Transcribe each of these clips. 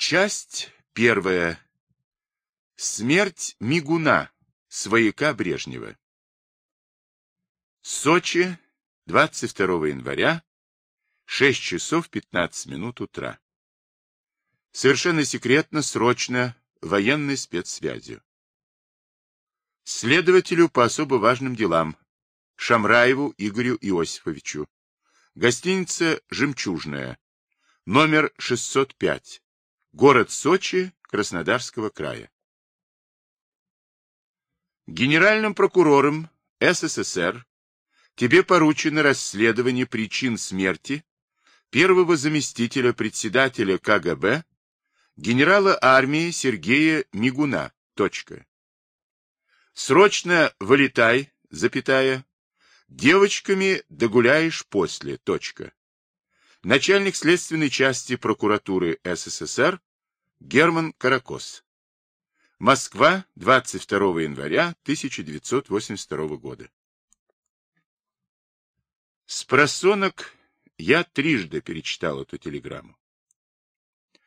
Часть первая. Смерть Мигуна, свояка Брежнева. Сочи, 22 января, 6 часов 15 минут утра. Совершенно секретно, срочно, военной спецсвязью. Следователю по особо важным делам Шамраеву Игорю Иосифовичу. Гостиница «Жемчужная», номер 605, город Сочи, Краснодарского края. Генеральным прокурором СССР тебе поручено расследование причин смерти первого заместителя председателя КГБ генерала армии Сергея Мигуна. Точка. Срочно вылетай, запятая, девочками догуляешь после. Точка. Начальник следственной части прокуратуры СССР Герман Каракос. Москва, 22 января 1982 года. С просонок я трижды перечитал эту телеграмму.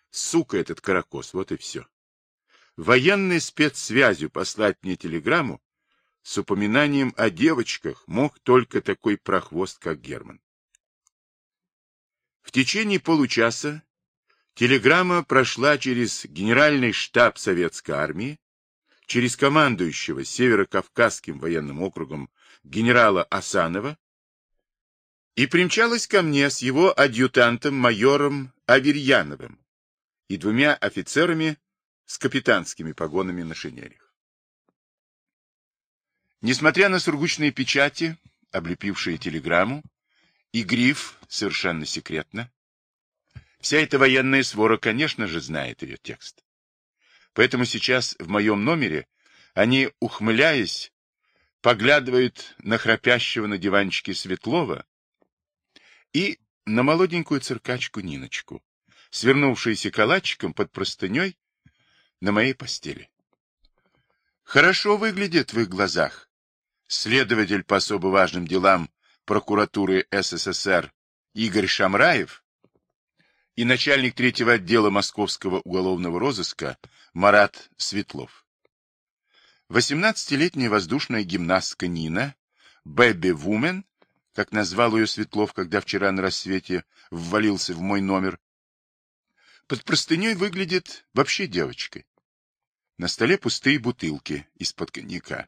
Сука этот Каракос, вот и все. Военной спецсвязью послать мне телеграмму с упоминанием о девочках мог только такой прохвост, как Герман. В течение получаса телеграмма прошла через Генеральный штаб Советской армии, через командующего Северо-Кавказским военным округом генерала Асанова и примчалась ко мне с его адъютантом майором Аверьяновым и двумя офицерами с капитанскими погонами на шинелях. Несмотря на сургучные печати, облепившие телеграмму, и гриф совершенно секретно, вся эта военная свора, конечно же, знает ее текст. Поэтому сейчас в моем номере они, ухмыляясь, поглядывают на храпящего на диванчике Светлова и на молоденькую циркачку Ниночку, свернувшуюся калачиком под простыней на моей постели. Хорошо выглядит в их глазах следователь по особо важным делам прокуратуры СССР Игорь Шамраев и начальник третьего отдела Московского уголовного розыска Марат Светлов. 18-летняя воздушная гимнастка Нина, Бэби Вумен, как назвал ее Светлов, когда вчера на рассвете ввалился в мой номер, под простыней выглядит вообще девочкой. На столе пустые бутылки из-под коньяка.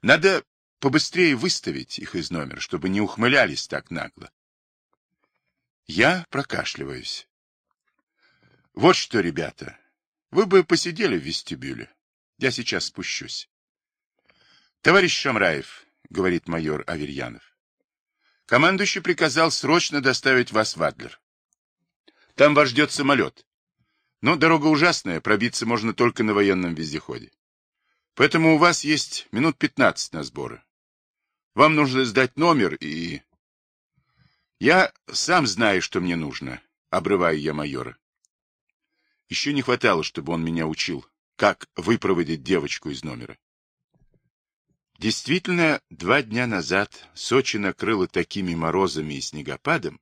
Надо побыстрее выставить их из номера, чтобы не ухмылялись так нагло. Я прокашливаюсь. Вот что, ребята, вы бы посидели в вестибюле. Я сейчас спущусь. Товарищ Шамраев, говорит майор Аверьянов, командующий приказал срочно доставить вас в Адлер. Там вас ждет самолет. Но дорога ужасная, пробиться можно только на военном вездеходе. Поэтому у вас есть минут 15 на сборы. Вам нужно сдать номер и... Я сам знаю, что мне нужно, обрываю я майора. Еще не хватало, чтобы он меня учил, как выпроводить девочку из номера. Действительно, два дня назад Сочи накрыло такими морозами и снегопадом,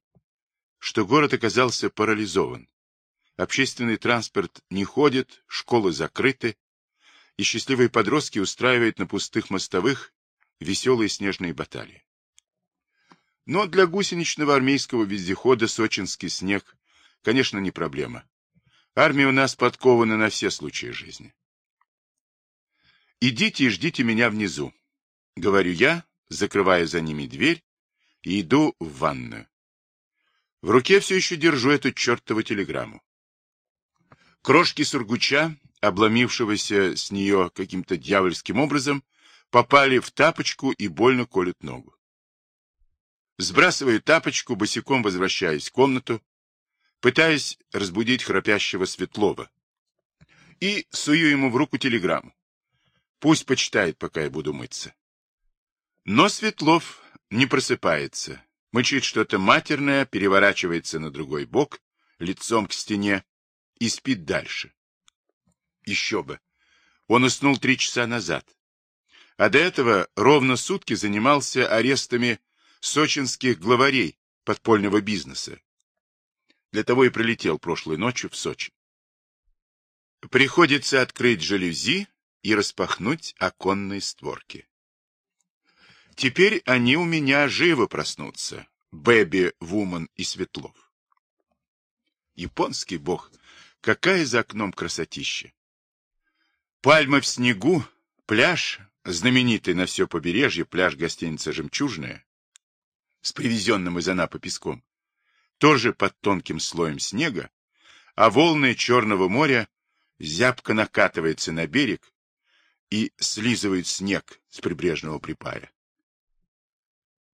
что город оказался парализован. Общественный транспорт не ходит, школы закрыты, и счастливые подростки устраивают на пустых мостовых веселые снежные баталии. Но для гусеничного армейского вездехода сочинский снег, конечно, не проблема. Армия у нас подкована на все случаи жизни. «Идите и ждите меня внизу», — говорю я, закрывая за ними дверь, и иду в ванную. В руке все еще держу эту чертову телеграмму. Крошки сургуча обломившегося с нее каким-то дьявольским образом, попали в тапочку и больно колют ногу. Сбрасываю тапочку, босиком возвращаюсь в комнату, пытаясь разбудить храпящего Светлова, и сую ему в руку телеграмму. Пусть почитает, пока я буду мыться. Но Светлов не просыпается, мычит что-то матерное, переворачивается на другой бок, лицом к стене, и спит дальше. Еще бы. Он уснул три часа назад. А до этого ровно сутки занимался арестами сочинских главарей подпольного бизнеса. Для того и прилетел прошлой ночью в Сочи. Приходится открыть жалюзи и распахнуть оконные створки. Теперь они у меня живо проснутся, Бэби, Вуман и Светлов. Японский бог, какая за окном красотища! Пальмы в снегу, пляж, знаменитый на все побережье, пляж гостиницы «Жемчужная», с привезенным из Анапы песком, тоже под тонким слоем снега, а волны Черного моря зябко накатывается на берег и слизывает снег с прибрежного припая.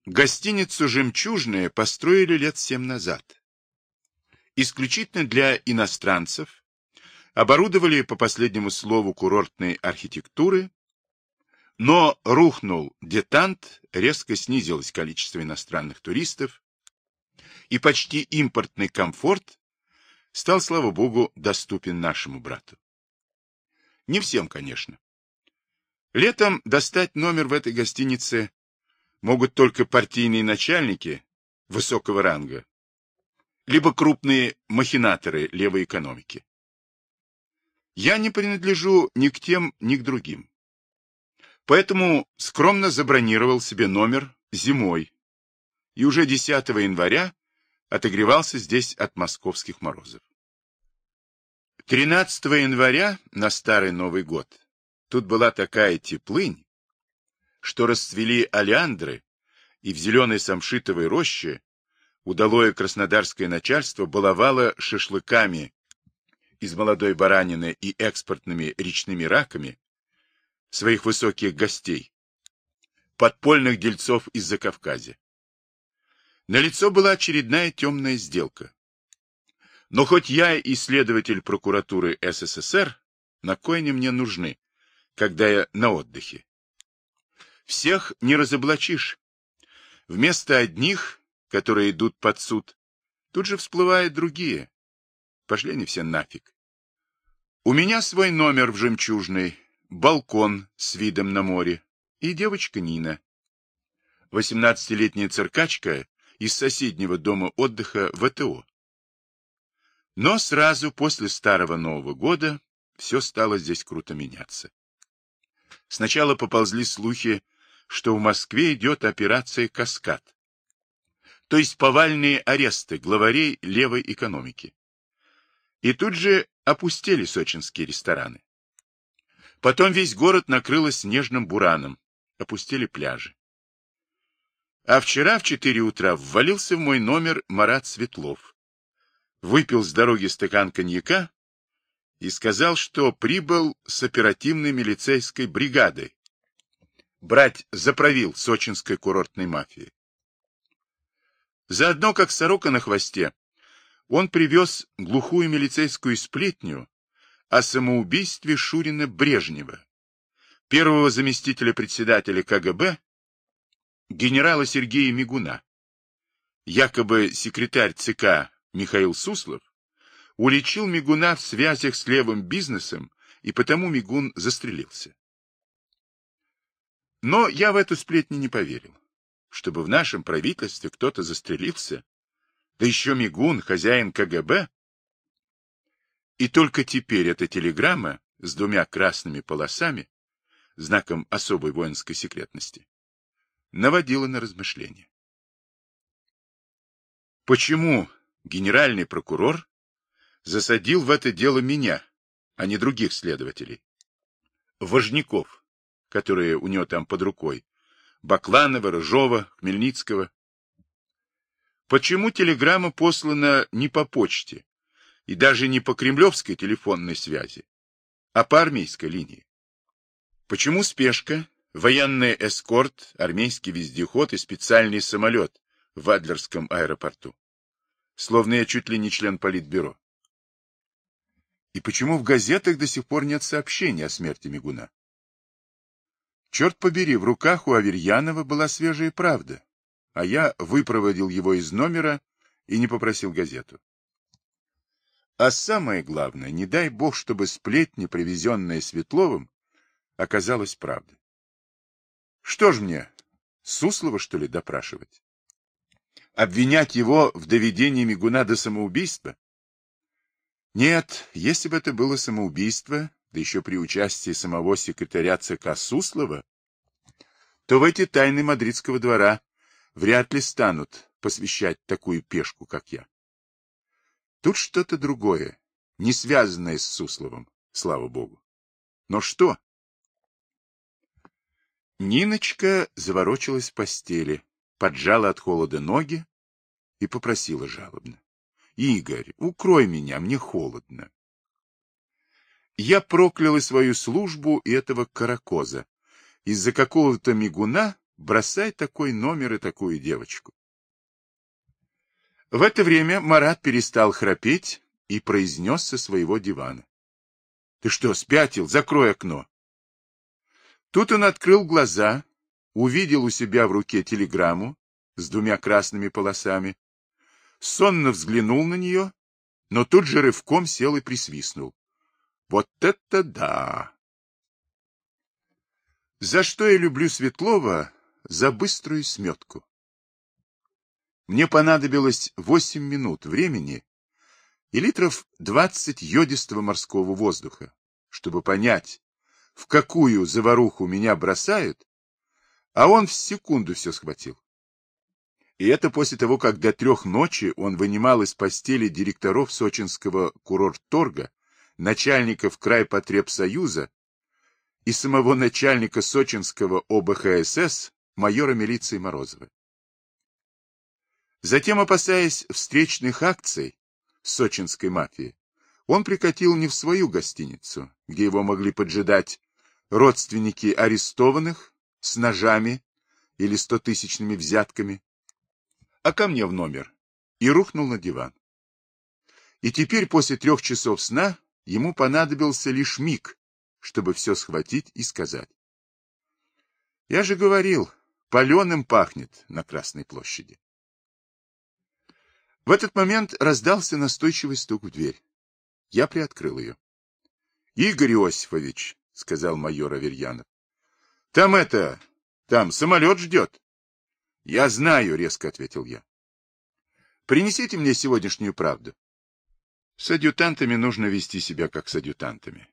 Гостиницу «Жемчужная» построили лет семь назад. Исключительно для иностранцев оборудовали по последнему слову курортной архитектуры, но рухнул детант, резко снизилось количество иностранных туристов, и почти импортный комфорт стал, слава богу, доступен нашему брату. Не всем, конечно. Летом достать номер в этой гостинице могут только партийные начальники высокого ранга, либо крупные махинаторы левой экономики. Я не принадлежу ни к тем, ни к другим. Поэтому скромно забронировал себе номер зимой и уже 10 января отогревался здесь от московских морозов. 13 января на Старый Новый год тут была такая теплынь, что расцвели олеандры, и в зеленой самшитовой роще удалое краснодарское начальство баловало шашлыками из молодой баранины и экспортными речными раками своих высоких гостей, подпольных дельцов из-за Кавказа. На лицо была очередная темная сделка. Но хоть я и следователь прокуратуры СССР, на кой они мне нужны, когда я на отдыхе? Всех не разоблачишь. Вместо одних, которые идут под суд, тут же всплывают другие. Пошли они все нафиг. У меня свой номер в «Жемчужной», балкон с видом на море и девочка Нина. Восемнадцатилетняя циркачка из соседнего дома отдыха ВТО. Но сразу после Старого Нового года все стало здесь круто меняться. Сначала поползли слухи что в Москве идет операция «Каскад», то есть повальные аресты главарей левой экономики. И тут же опустили сочинские рестораны. Потом весь город накрыло снежным бураном, опустили пляжи. А вчера в четыре утра ввалился в мой номер Марат Светлов. Выпил с дороги стакан коньяка и сказал, что прибыл с оперативной милицейской бригадой брать заправил сочинской курортной мафии. Заодно, как сорока на хвосте, он привез глухую милицейскую сплетню о самоубийстве Шурина Брежнева, первого заместителя председателя КГБ, генерала Сергея Мигуна. Якобы секретарь ЦК Михаил Суслов уличил Мигуна в связях с левым бизнесом, и потому Мигун застрелился. Но я в эту сплетню не поверил. Чтобы в нашем правительстве кто-то застрелился, да еще Мигун, хозяин КГБ. И только теперь эта телеграмма с двумя красными полосами, знаком особой воинской секретности, наводила на размышления. Почему генеральный прокурор засадил в это дело меня, а не других следователей? Важняков которые у него там под рукой. Бакланова, Рыжова, Хмельницкого. Почему телеграмма послана не по почте и даже не по кремлевской телефонной связи, а по армейской линии? Почему спешка, военный эскорт, армейский вездеход и специальный самолет в Адлерском аэропорту? Словно я чуть ли не член политбюро. И почему в газетах до сих пор нет сообщений о смерти Мигуна? Черт побери, в руках у Аверьянова была свежая правда, а я выпроводил его из номера и не попросил газету. А самое главное, не дай бог, чтобы сплетня, привезенная Светловым, оказалась правдой. Что ж мне, Суслова, что ли, допрашивать? Обвинять его в доведении Мигуна до самоубийства? Нет, если бы это было самоубийство, да еще при участии самого секретаря ЦК Суслова, то в эти тайны мадридского двора вряд ли станут посвящать такую пешку, как я. Тут что-то другое, не связанное с Сусловым, слава богу. Но что? Ниночка заворочилась в постели, поджала от холода ноги и попросила жалобно. — Игорь, укрой меня, мне холодно. Я прокляла свою службу и этого каракоза. Из-за какого-то мигуна бросай такой номер и такую девочку. В это время Марат перестал храпеть и произнес со своего дивана. — Ты что, спятил? Закрой окно. Тут он открыл глаза, увидел у себя в руке телеграмму с двумя красными полосами, сонно взглянул на нее, но тут же рывком сел и присвистнул. Вот это да! За что я люблю Светлова? За быструю сметку. Мне понадобилось восемь минут времени и литров двадцать йодистого морского воздуха, чтобы понять, в какую заваруху меня бросают, а он в секунду все схватил. И это после того, как до трех ночи он вынимал из постели директоров сочинского курорт-торга, начальников крайпотребсоюза и самого начальника сочинского ОБХСС, майора милиции Морозова. Затем, опасаясь встречных акций сочинской мафии, он прикатил не в свою гостиницу, где его могли поджидать родственники арестованных с ножами или стотысячными взятками, а ко мне в номер, и рухнул на диван. И теперь, после трех часов сна, ему понадобился лишь миг, чтобы все схватить и сказать. Я же говорил, паленым пахнет на Красной площади. В этот момент раздался настойчивый стук в дверь. Я приоткрыл ее. — Игорь Иосифович, — сказал майор Аверьянов. — Там это... Там самолет ждет. — Я знаю, — резко ответил я. — Принесите мне сегодняшнюю правду. С адъютантами нужно вести себя, как с адъютантами.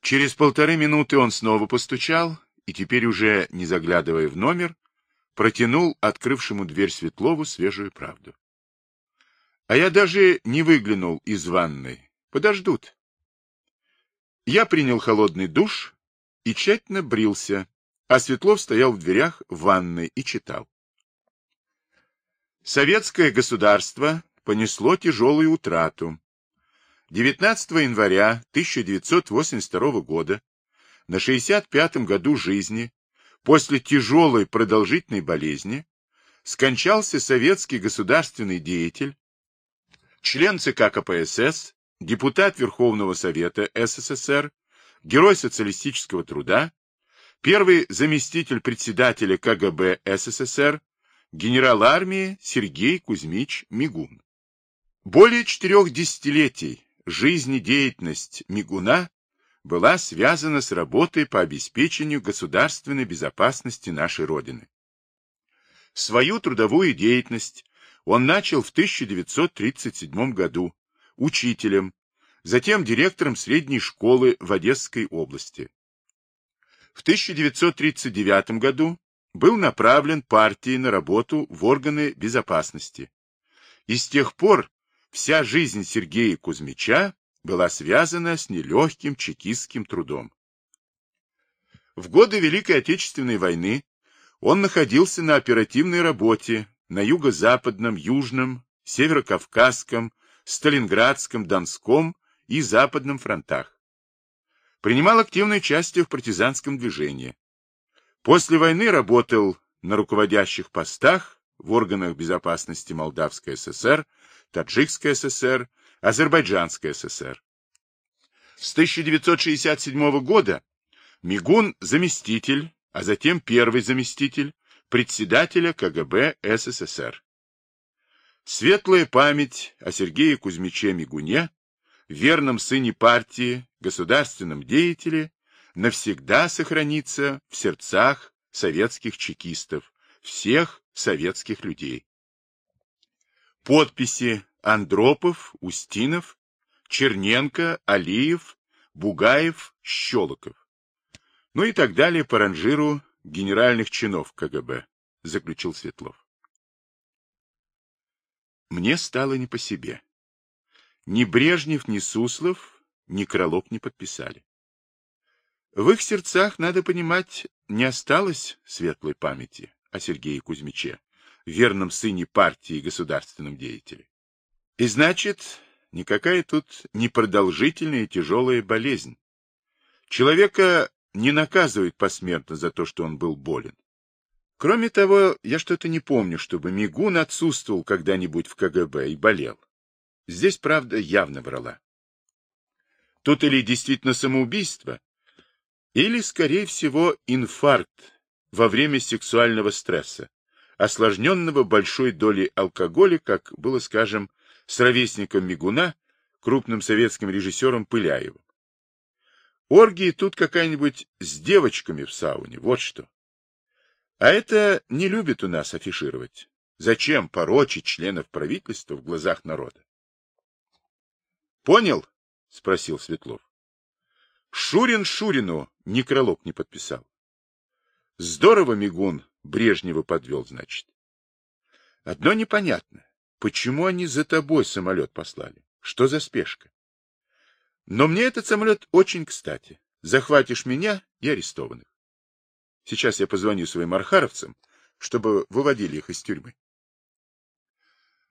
Через полторы минуты он снова постучал, и теперь уже, не заглядывая в номер, протянул открывшему дверь Светлову свежую правду. А я даже не выглянул из ванной. Подождут. Я принял холодный душ и тщательно брился, а Светлов стоял в дверях ванной и читал. Советское государство понесло тяжелую утрату. 19 января 1982 года, на 65-м году жизни, после тяжелой продолжительной болезни, скончался советский государственный деятель, член ЦК КПСС, депутат Верховного Совета СССР, герой социалистического труда, первый заместитель председателя КГБ СССР, генерал армии Сергей Кузьмич Мигун. Более четырех десятилетий жизнедеятельность Мигуна была связана с работой по обеспечению государственной безопасности нашей Родины. Свою трудовую деятельность он начал в 1937 году учителем, затем директором средней школы в Одесской области. В 1939 году был направлен партией на работу в органы безопасности. И с тех пор вся жизнь Сергея Кузьмича была связана с нелегким чекистским трудом. В годы Великой Отечественной войны он находился на оперативной работе на юго-западном, южном, северокавказском, Сталинградском, Донском и Западном фронтах. Принимал активное участие в партизанском движении. После войны работал на руководящих постах в органах безопасности Молдавской ССР, Таджикской ССР, Азербайджанской ССР. С 1967 года Мигун заместитель, а затем первый заместитель председателя КГБ СССР. Светлая память о Сергее Кузьмиче Мигуне, верном сыне партии, государственном деятеле, навсегда сохранится в сердцах советских чекистов, всех советских людей. Подписи Андропов, Устинов, Черненко, Алиев, Бугаев, Щелоков. Ну и так далее по ранжиру генеральных чинов КГБ, заключил Светлов. Мне стало не по себе. Ни Брежнев, ни Суслов, ни Крылов не подписали. В их сердцах, надо понимать, не осталось светлой памяти о Сергее Кузьмиче, верном сыне партии и государственном деятеле. И значит, никакая тут не продолжительная тяжелая болезнь. Человека не наказывают посмертно за то, что он был болен. Кроме того, я что-то не помню, чтобы Мигун отсутствовал когда-нибудь в КГБ и болел. Здесь, правда, явно врала. Тут или действительно самоубийство, или, скорее всего, инфаркт во время сексуального стресса, осложненного большой долей алкоголя, как было, скажем, с ровесником Мигуна, крупным советским режиссером Пыляевым. Оргии тут какая-нибудь с девочками в сауне, вот что. А это не любят у нас афишировать. Зачем порочить членов правительства в глазах народа? Понял? спросил Светлов. Шурин Шурину некролог не подписал. Здорово Мигун Брежнева подвел, значит. Одно непонятно. Почему они за тобой самолет послали? Что за спешка? Но мне этот самолет очень кстати. Захватишь меня и арестованных. Сейчас я позвоню своим архаровцам, чтобы выводили их из тюрьмы.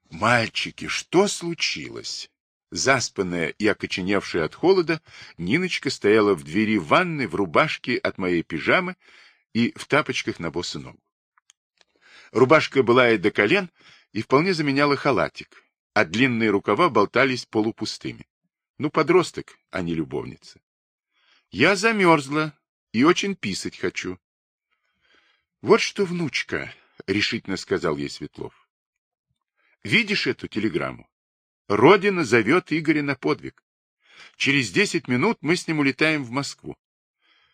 Мальчики, что случилось? Заспанная и окоченевшая от холода, Ниночка стояла в двери ванны в рубашке от моей пижамы и в тапочках на босу ногу. Рубашка была и до колен, и вполне заменяла халатик, а длинные рукава болтались полупустыми. Ну, подросток, а не любовница. Я замерзла и очень писать хочу. Вот что, внучка, — решительно сказал ей Светлов. Видишь эту телеграмму? Родина зовет Игоря на подвиг. Через десять минут мы с ним улетаем в Москву.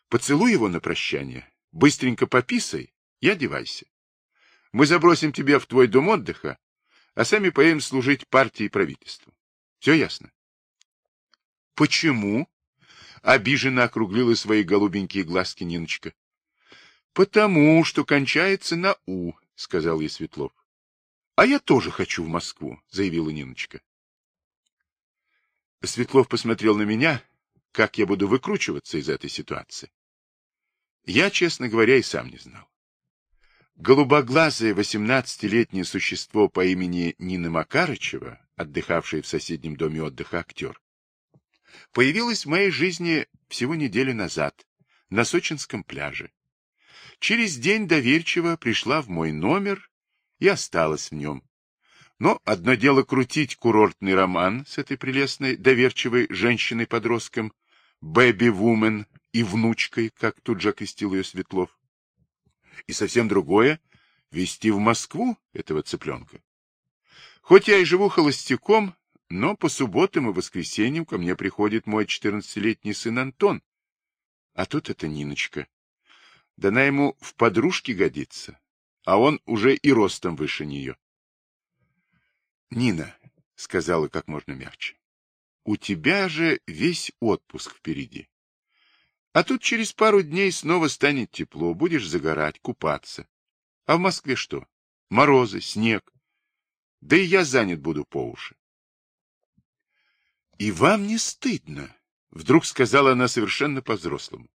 Поцелуй его на прощание, быстренько пописай и одевайся. Мы забросим тебя в твой дом отдыха, а сами поедем служить партии и правительству. Все ясно? Почему? Обиженно округлила свои голубенькие глазки Ниночка. Потому что кончается на «у», сказал ей Светлов. А я тоже хочу в Москву, заявила Ниночка. Светлов посмотрел на меня, как я буду выкручиваться из этой ситуации. Я, честно говоря, и сам не знал. Голубоглазое восемнадцатилетнее существо по имени Нина Макарычева, отдыхавшая в соседнем доме отдыха актер, появилась в моей жизни всего неделю назад на сочинском пляже. Через день доверчиво пришла в мой номер и осталась в нем. Но одно дело крутить курортный роман с этой прелестной доверчивой женщиной-подростком, бэби-вумен и внучкой, как тут же окрестил ее Светлов. И совсем другое — везти в Москву этого цыпленка. Хоть я и живу холостяком, но по субботам и воскресеньям ко мне приходит мой четырнадцатилетний сын Антон. А тут это Ниночка. Да она ему в подружке годится, а он уже и ростом выше нее. — Нина, — сказала как можно мягче, — у тебя же весь отпуск впереди. А тут через пару дней снова станет тепло, будешь загорать, купаться. А в Москве что? Морозы, снег. Да и я занят буду по уши. — И вам не стыдно? — вдруг сказала она совершенно по-взрослому.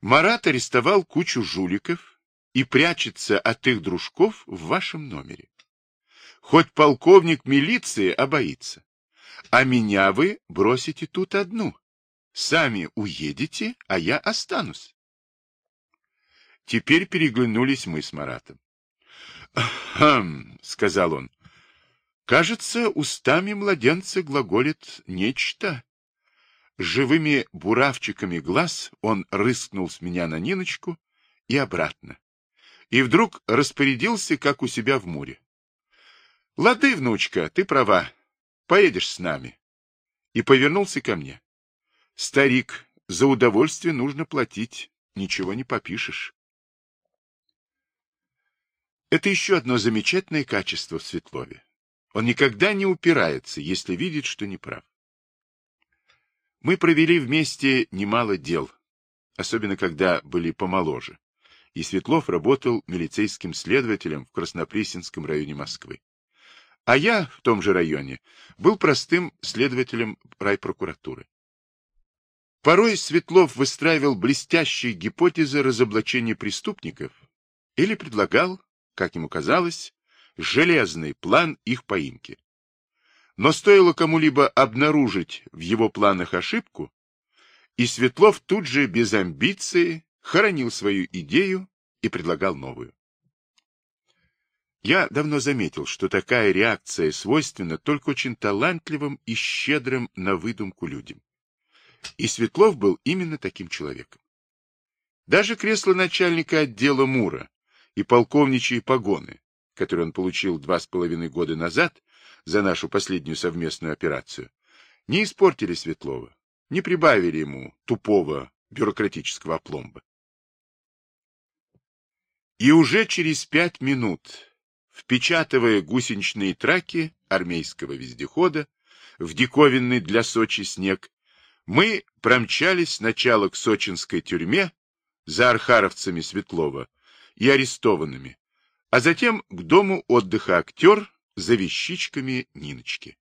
Марат арестовал кучу жуликов и прячется от их дружков в вашем номере. Хоть полковник милиции обоится. А меня вы бросите тут одну. Сами уедете, а я останусь. Теперь переглянулись мы с Маратом. «Хм», — сказал он, Кажется, устами младенца глаголит нечто. Живыми буравчиками глаз он рыскнул с меня на Ниночку и обратно. И вдруг распорядился, как у себя в море. — Лады, внучка, ты права. Поедешь с нами. И повернулся ко мне. — Старик, за удовольствие нужно платить. Ничего не попишешь. Это еще одно замечательное качество в Светлове. Он никогда не упирается, если видит, что не прав. Мы провели вместе немало дел, особенно когда были помоложе, и Светлов работал милицейским следователем в Краснопресненском районе Москвы. А я в том же районе был простым следователем райпрокуратуры. Порой Светлов выстраивал блестящие гипотезы разоблачения преступников или предлагал, как ему казалось, железный план их поимки. Но стоило кому-либо обнаружить в его планах ошибку, и Светлов тут же без амбиции хоронил свою идею и предлагал новую. Я давно заметил, что такая реакция свойственна только очень талантливым и щедрым на выдумку людям. И Светлов был именно таким человеком. Даже кресло начальника отдела МУРа и полковничьи погоны, которые он получил два с половиной года назад за нашу последнюю совместную операцию, не испортили Светлова, не прибавили ему тупого бюрократического опломба. И уже через пять минут, впечатывая гусеничные траки армейского вездехода в диковинный для Сочи снег, мы промчались сначала к сочинской тюрьме за архаровцами Светлова и арестованными, а затем к дому отдыха актер за вещичками Ниночки.